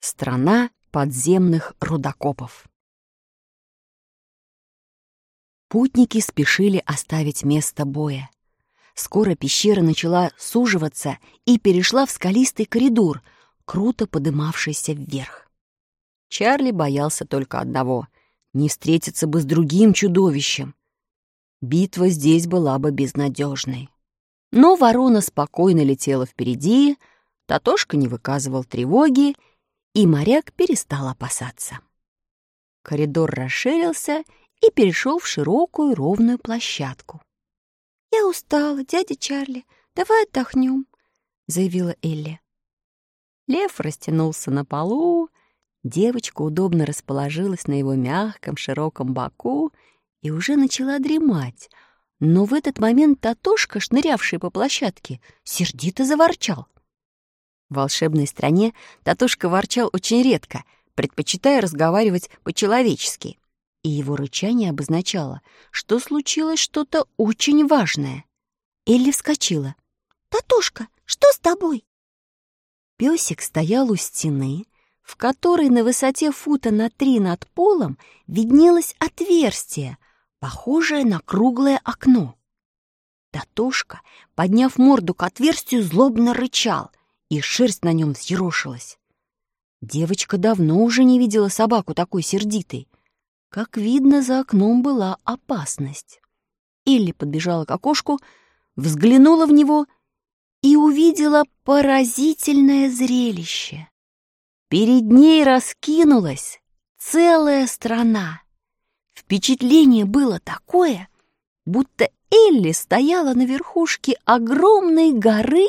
Страна подземных рудокопов. Путники спешили оставить место боя. Скоро пещера начала суживаться и перешла в скалистый коридор, круто подымавшийся вверх. Чарли боялся только одного — не встретиться бы с другим чудовищем. Битва здесь была бы безнадежной. Но ворона спокойно летела впереди, Татошка не выказывал тревоги, и моряк перестал опасаться. Коридор расширился и перешел в широкую ровную площадку. «Я устала, дядя Чарли, давай отдохнем», — заявила Элли. Лев растянулся на полу, девочка удобно расположилась на его мягком широком боку и уже начала дремать, но в этот момент Татошка, шнырявший по площадке, сердито заворчал — в волшебной стране Татушка ворчал очень редко, предпочитая разговаривать по-человечески. И его рычание обозначало, что случилось что-то очень важное. Элли вскочила. «Татушка, что с тобой?» Песик стоял у стены, в которой на высоте фута на три над полом виднелось отверстие, похожее на круглое окно. Татушка, подняв морду к отверстию, злобно рычал — и шерсть на нем взъерошилась. Девочка давно уже не видела собаку такой сердитой. Как видно, за окном была опасность. Элли подбежала к окошку, взглянула в него и увидела поразительное зрелище. Перед ней раскинулась целая страна. Впечатление было такое, будто Элли стояла на верхушке огромной горы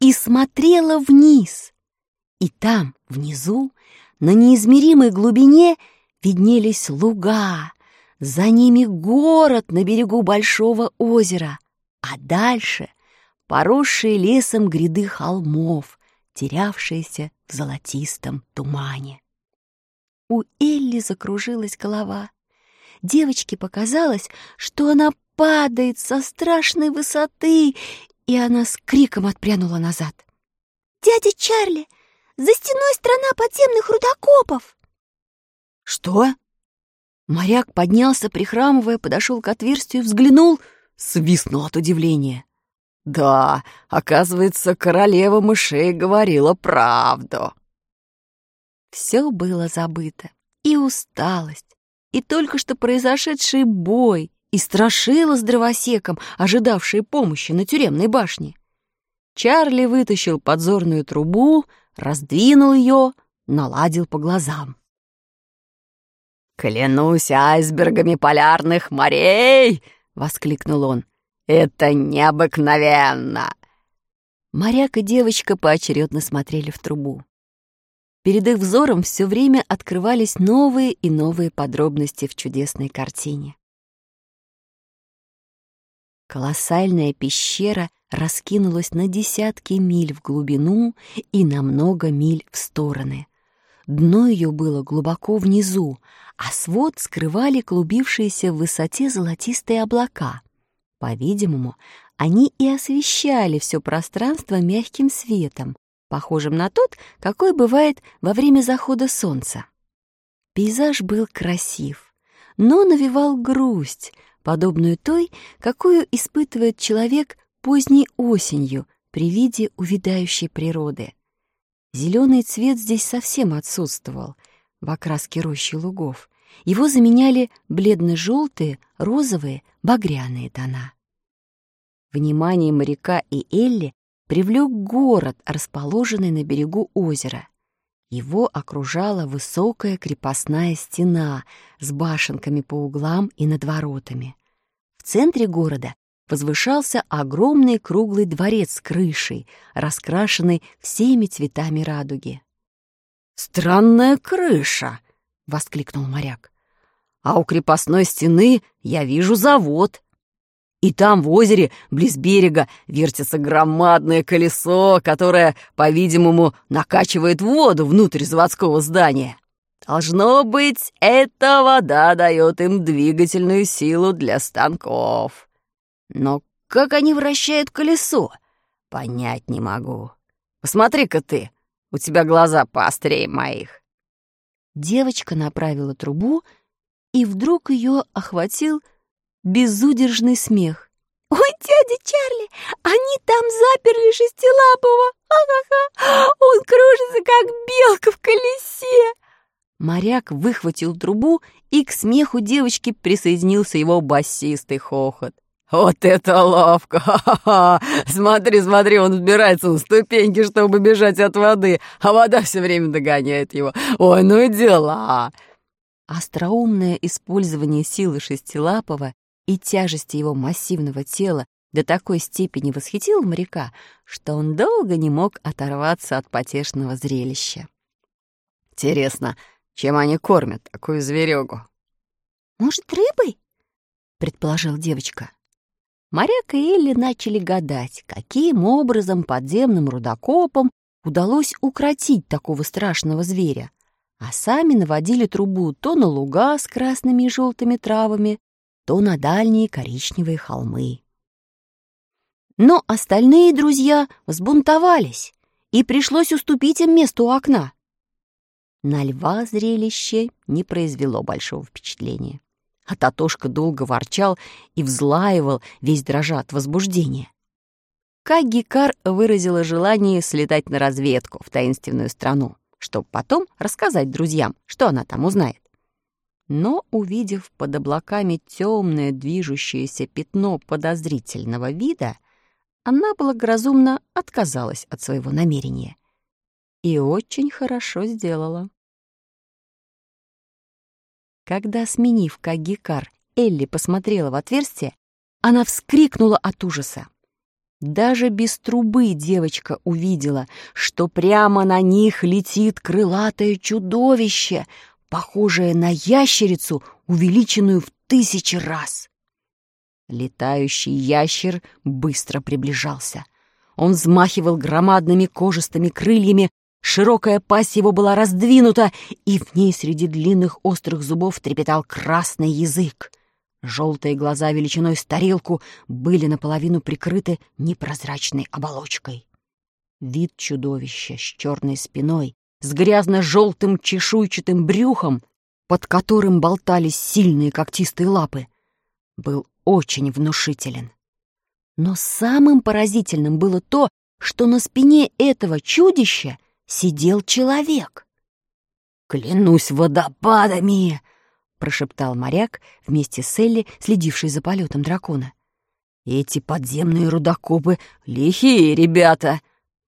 и смотрела вниз. И там, внизу, на неизмеримой глубине виднелись луга, за ними город на берегу большого озера, а дальше поросшие лесом гряды холмов, терявшиеся в золотистом тумане. У Элли закружилась голова. Девочке показалось, что она падает со страшной высоты, и она с криком отпрянула назад. «Дядя Чарли, за стеной страна подземных рудокопов!» «Что?» Моряк поднялся, прихрамывая, подошел к отверстию, взглянул, свистнул от удивления. «Да, оказывается, королева мышей говорила правду». Все было забыто, и усталость, и только что произошедший бой, и страшила с дровосеком, ожидавшие помощи на тюремной башне. Чарли вытащил подзорную трубу, раздвинул ее, наладил по глазам. «Клянусь айсбергами полярных морей!» — воскликнул он. «Это необыкновенно!» Моряк и девочка поочередно смотрели в трубу. Перед их взором все время открывались новые и новые подробности в чудесной картине. Колоссальная пещера раскинулась на десятки миль в глубину и на много миль в стороны. Дно ее было глубоко внизу, а свод скрывали клубившиеся в высоте золотистые облака. По-видимому, они и освещали все пространство мягким светом, похожим на тот, какой бывает во время захода солнца. Пейзаж был красив, но навевал грусть, подобную той, какую испытывает человек поздней осенью при виде увядающей природы. Зеленый цвет здесь совсем отсутствовал в окраске рощи лугов. Его заменяли бледно-желтые, розовые, багряные тона. Внимание моряка и Элли привлек город, расположенный на берегу озера. Его окружала высокая крепостная стена с башенками по углам и над воротами. В центре города возвышался огромный круглый дворец с крышей, раскрашенный всеми цветами радуги. «Странная крыша!» — воскликнул моряк. «А у крепостной стены я вижу завод. И там, в озере, близ берега, вертится громадное колесо, которое, по-видимому, накачивает воду внутрь заводского здания. Должно быть, эта вода дает им двигательную силу для станков. Но как они вращают колесо, понять не могу. Посмотри-ка ты, У тебя глаза поострее моих». Девочка направила трубу, и вдруг ее охватил безудержный смех. «Ой, дядя Чарли, они там заперли шестилапого! Ха-ха-ха! Он кружится, как белка в колесе!» Моряк выхватил трубу, и к смеху девочки присоединился его басистый хохот. «Вот это ловко! Ха-ха-ха! Смотри, смотри, он взбирается на ступеньки, чтобы бежать от воды, а вода все время догоняет его. Ой, ну и дела!» Остроумное использование силы Шестилапова и тяжести его массивного тела до такой степени восхитил моряка, что он долго не мог оторваться от потешного зрелища. «Интересно, чем они кормят такую зверюгу?» «Может, рыбой?» — предположил девочка. Моряк и Элли начали гадать, каким образом подземным рудокопам удалось укротить такого страшного зверя, а сами наводили трубу то на луга с красными и желтыми травами, то на дальние коричневые холмы. Но остальные друзья взбунтовались, и пришлось уступить им место у окна. На льва зрелище не произвело большого впечатления. А Татошка долго ворчал и взлаивал, весь дрожа от возбуждения. Кагикар выразила желание слетать на разведку в таинственную страну, чтобы потом рассказать друзьям, что она там узнает. Но, увидев под облаками темное движущееся пятно подозрительного вида, она благоразумно отказалась от своего намерения. И очень хорошо сделала. Когда, сменив Кагикар, Элли посмотрела в отверстие, она вскрикнула от ужаса. Даже без трубы девочка увидела, что прямо на них летит крылатое чудовище — похожая на ящерицу, увеличенную в тысячи раз. Летающий ящер быстро приближался. Он взмахивал громадными кожистыми крыльями, широкая пасть его была раздвинута, и в ней среди длинных острых зубов трепетал красный язык. Желтые глаза величиной с тарелку были наполовину прикрыты непрозрачной оболочкой. Вид чудовища с черной спиной с грязно-желтым чешуйчатым брюхом, под которым болтались сильные когтистые лапы, был очень внушителен. Но самым поразительным было то, что на спине этого чудища сидел человек. «Клянусь водопадами!» — прошептал моряк вместе с Элли, следивший за полетом дракона. «Эти подземные рудокопы — лихие ребята!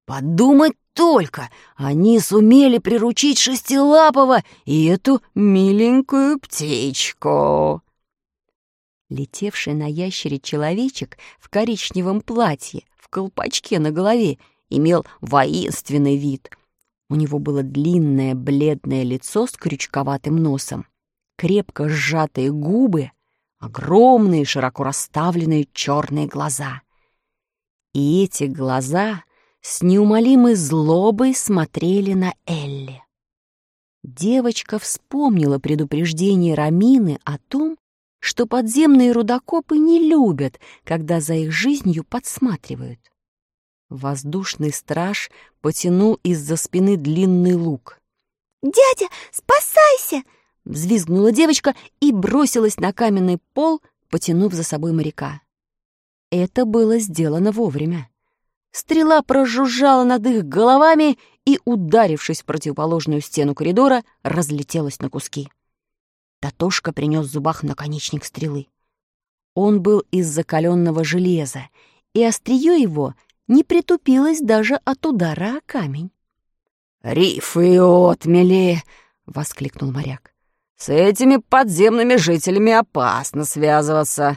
Подумать только они сумели приручить Шестилапого и эту миленькую птичку. Летевший на ящере человечек в коричневом платье, в колпачке на голове, имел воинственный вид. У него было длинное бледное лицо с крючковатым носом, крепко сжатые губы, огромные широко расставленные черные глаза. И эти глаза — с неумолимой злобой смотрели на Элли. Девочка вспомнила предупреждение Рамины о том, что подземные рудокопы не любят, когда за их жизнью подсматривают. Воздушный страж потянул из-за спины длинный лук. «Дядя, спасайся!» — взвизгнула девочка и бросилась на каменный пол, потянув за собой моряка. Это было сделано вовремя. Стрела прожужжала над их головами и, ударившись в противоположную стену коридора, разлетелась на куски. Татошка принес в зубах наконечник стрелы. Он был из закаленного железа, и острие его не притупилось даже от удара о камень. «Рифы отмели!» — воскликнул моряк. «С этими подземными жителями опасно связываться.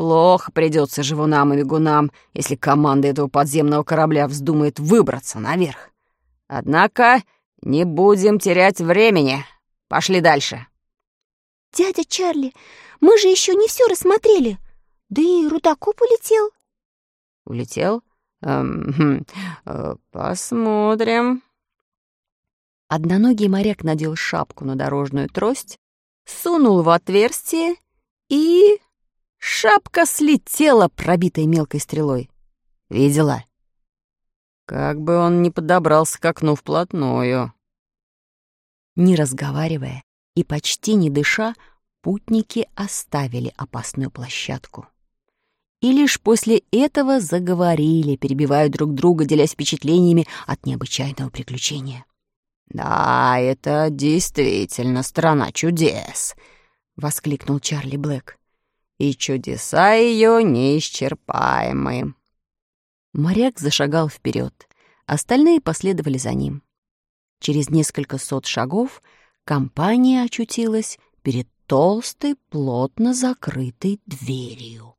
Плохо придется живунам и бегунам, если команда этого подземного корабля вздумает выбраться наверх. Однако не будем терять времени. Пошли дальше. Дядя Чарли, мы же еще не все рассмотрели. Да и Рудокоп улетел. Улетел? Эм, хм, э, посмотрим. Одноногий моряк надел шапку на дорожную трость, сунул в отверстие и Шапка слетела, пробитой мелкой стрелой. Видела? Как бы он не подобрался к окну вплотную. Не разговаривая и почти не дыша, путники оставили опасную площадку. И лишь после этого заговорили, перебивая друг друга, делясь впечатлениями от необычайного приключения. «Да, это действительно страна чудес», — воскликнул Чарли Блэк. «И чудеса ее неисчерпаемы». Моряк зашагал вперед, остальные последовали за ним. Через несколько сот шагов компания очутилась перед толстой, плотно закрытой дверью.